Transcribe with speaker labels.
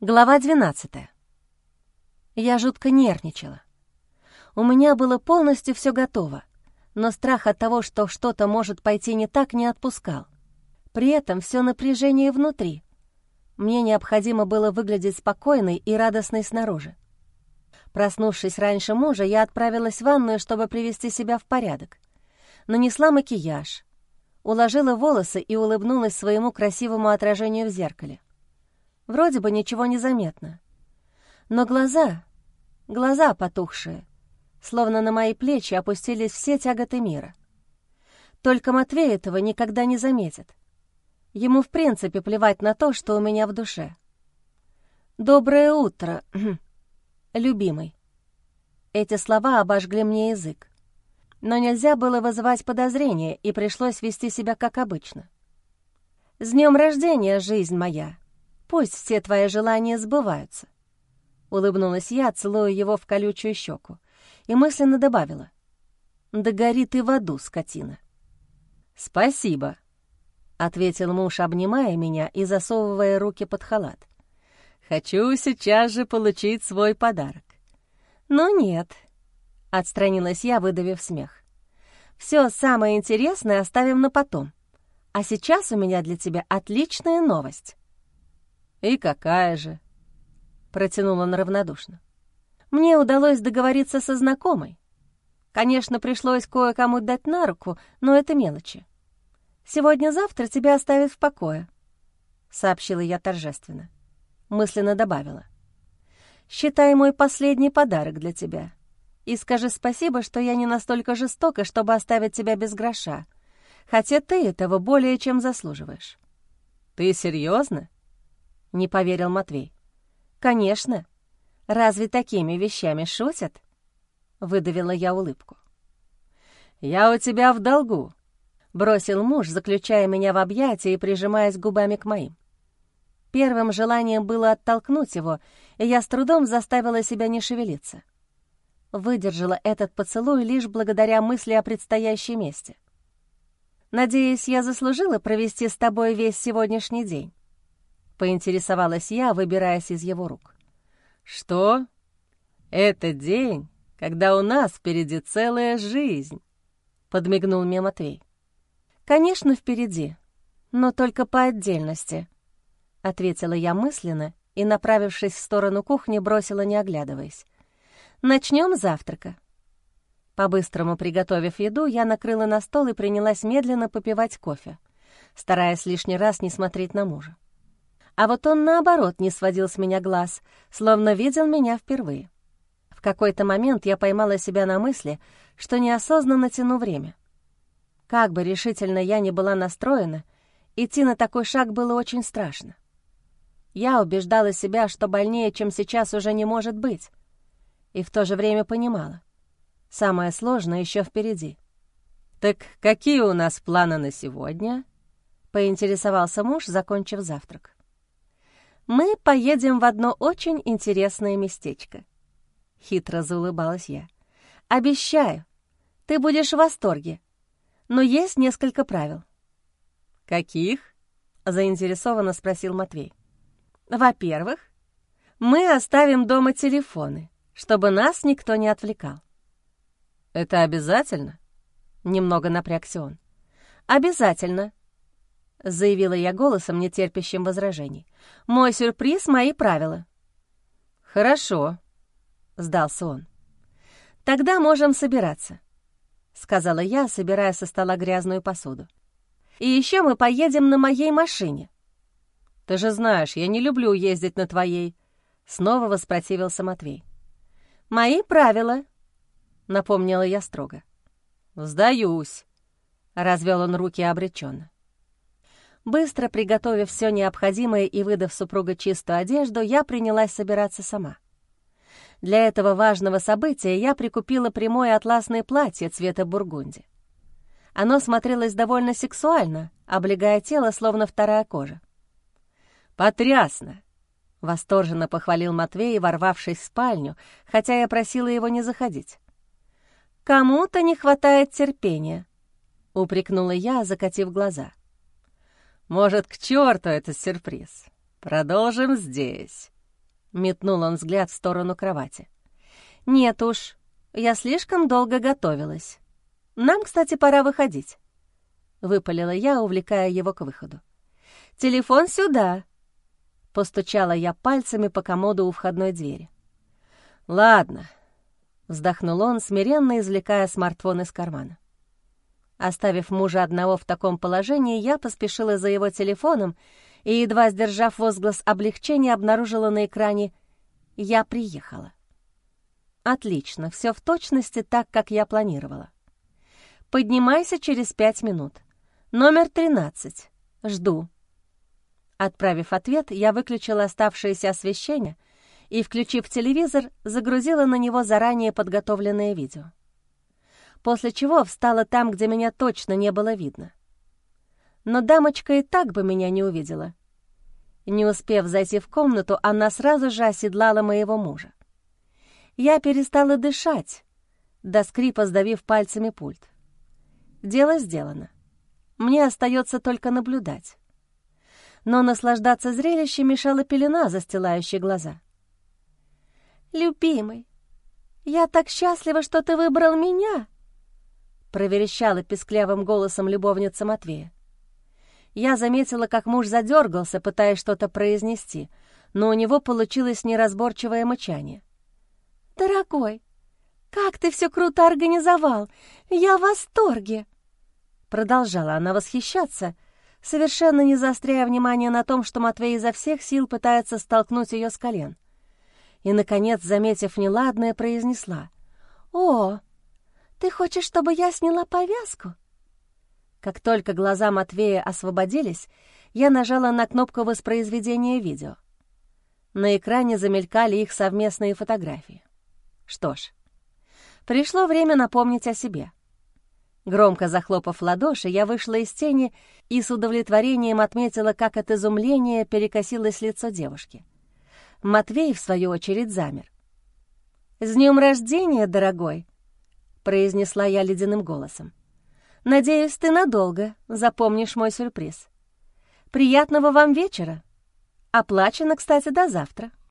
Speaker 1: Глава 12. Я жутко нервничала. У меня было полностью все готово, но страх от того, что что-то может пойти не так, не отпускал. При этом все напряжение внутри. Мне необходимо было выглядеть спокойной и радостной снаружи. Проснувшись раньше мужа, я отправилась в ванную, чтобы привести себя в порядок. Нанесла макияж, уложила волосы и улыбнулась своему красивому отражению в зеркале. Вроде бы ничего не заметно. Но глаза, глаза потухшие, словно на мои плечи опустились все тяготы мира. Только Матвей этого никогда не заметит. Ему в принципе плевать на то, что у меня в душе. «Доброе утро, любимый». Эти слова обожгли мне язык. Но нельзя было вызывать подозрения, и пришлось вести себя как обычно. «С днем рождения, жизнь моя!» Пусть все твои желания сбываются. Улыбнулась я, целуя его в колючую щеку, и мысленно добавила. «Да гори ты в аду, скотина!» «Спасибо», — ответил муж, обнимая меня и засовывая руки под халат. «Хочу сейчас же получить свой подарок». «Ну нет», — отстранилась я, выдавив смех. «Все самое интересное оставим на потом. А сейчас у меня для тебя отличная новость». «И какая же?» — протянул он равнодушно. «Мне удалось договориться со знакомой. Конечно, пришлось кое-кому дать на руку, но это мелочи. Сегодня-завтра тебя оставят в покое», — сообщила я торжественно. Мысленно добавила. «Считай мой последний подарок для тебя. И скажи спасибо, что я не настолько жестока, чтобы оставить тебя без гроша, хотя ты этого более чем заслуживаешь». «Ты серьезно? — не поверил Матвей. «Конечно. Разве такими вещами шутят?» — выдавила я улыбку. «Я у тебя в долгу», — бросил муж, заключая меня в объятия и прижимаясь губами к моим. Первым желанием было оттолкнуть его, и я с трудом заставила себя не шевелиться. Выдержала этот поцелуй лишь благодаря мысли о предстоящей месте. «Надеюсь, я заслужила провести с тобой весь сегодняшний день?» — поинтересовалась я, выбираясь из его рук. «Что? Это день, когда у нас впереди целая жизнь», — подмигнул мне Матвей. «Конечно, впереди, но только по отдельности», — ответила я мысленно и, направившись в сторону кухни, бросила, не оглядываясь. «Начнем завтрака». По-быстрому приготовив еду, я накрыла на стол и принялась медленно попивать кофе, стараясь лишний раз не смотреть на мужа. А вот он, наоборот, не сводил с меня глаз, словно видел меня впервые. В какой-то момент я поймала себя на мысли, что неосознанно тяну время. Как бы решительно я ни была настроена, идти на такой шаг было очень страшно. Я убеждала себя, что больнее, чем сейчас, уже не может быть. И в то же время понимала. Самое сложное еще впереди. «Так какие у нас планы на сегодня?» — поинтересовался муж, закончив завтрак мы поедем в одно очень интересное местечко». Хитро заулыбалась я. «Обещаю, ты будешь в восторге, но есть несколько правил». «Каких?» — заинтересованно спросил Матвей. «Во-первых, мы оставим дома телефоны, чтобы нас никто не отвлекал». «Это обязательно?» — немного напрягся он. «Обязательно», — заявила я голосом, не терпящим возражений. «Мой сюрприз — мои правила». «Хорошо», — сдался он. «Тогда можем собираться», — сказала я, собирая со стола грязную посуду. «И еще мы поедем на моей машине». «Ты же знаешь, я не люблю ездить на твоей», — снова воспротивился Матвей. «Мои правила», — напомнила я строго. «Сдаюсь», — развел он руки обреченно. Быстро приготовив все необходимое и выдав супруга чистую одежду, я принялась собираться сама. Для этого важного события я прикупила прямое атласное платье цвета бургунди. Оно смотрелось довольно сексуально, облегая тело, словно вторая кожа. «Потрясно!» — восторженно похвалил Матвей, ворвавшись в спальню, хотя я просила его не заходить. «Кому-то не хватает терпения», — упрекнула я, закатив глаза. «Может, к черту этот сюрприз? Продолжим здесь», — метнул он взгляд в сторону кровати. «Нет уж, я слишком долго готовилась. Нам, кстати, пора выходить», — выпалила я, увлекая его к выходу. «Телефон сюда!» — постучала я пальцами по комоду у входной двери. «Ладно», — вздохнул он, смиренно извлекая смартфон из кармана. Оставив мужа одного в таком положении, я поспешила за его телефоном и, едва сдержав возглас облегчения, обнаружила на экране «Я приехала». Отлично, все в точности так, как я планировала. Поднимайся через пять минут. Номер 13. Жду. Отправив ответ, я выключила оставшееся освещение и, включив телевизор, загрузила на него заранее подготовленное видео. После чего встала там, где меня точно не было видно. Но дамочка и так бы меня не увидела. Не успев зайти в комнату, она сразу же оседлала моего мужа. Я перестала дышать, до скрипа сдавив пальцами пульт. Дело сделано. Мне остается только наблюдать. Но наслаждаться зрелищем мешала пелена, застилающая глаза. «Любимый, я так счастлива, что ты выбрал меня!» Проверещала песклявым голосом любовница Матвея. Я заметила, как муж задергался, пытаясь что-то произнести, но у него получилось неразборчивое мычание. «Дорогой, как ты все круто организовал! Я в восторге!» Продолжала она восхищаться, совершенно не заостряя внимание на том, что Матвей изо всех сил пытается столкнуть ее с колен. И, наконец, заметив неладное, произнесла. «О, ты хочешь, чтобы я сняла повязку?» Как только глаза Матвея освободились, я нажала на кнопку воспроизведения видео. На экране замелькали их совместные фотографии. Что ж, пришло время напомнить о себе. Громко захлопав ладоши, я вышла из тени и с удовлетворением отметила, как от изумления перекосилось лицо девушки. Матвей, в свою очередь, замер. «С днем рождения, дорогой!» — произнесла я ледяным голосом. «Надеюсь, ты надолго запомнишь мой сюрприз. Приятного вам вечера! Оплачено, кстати, до завтра».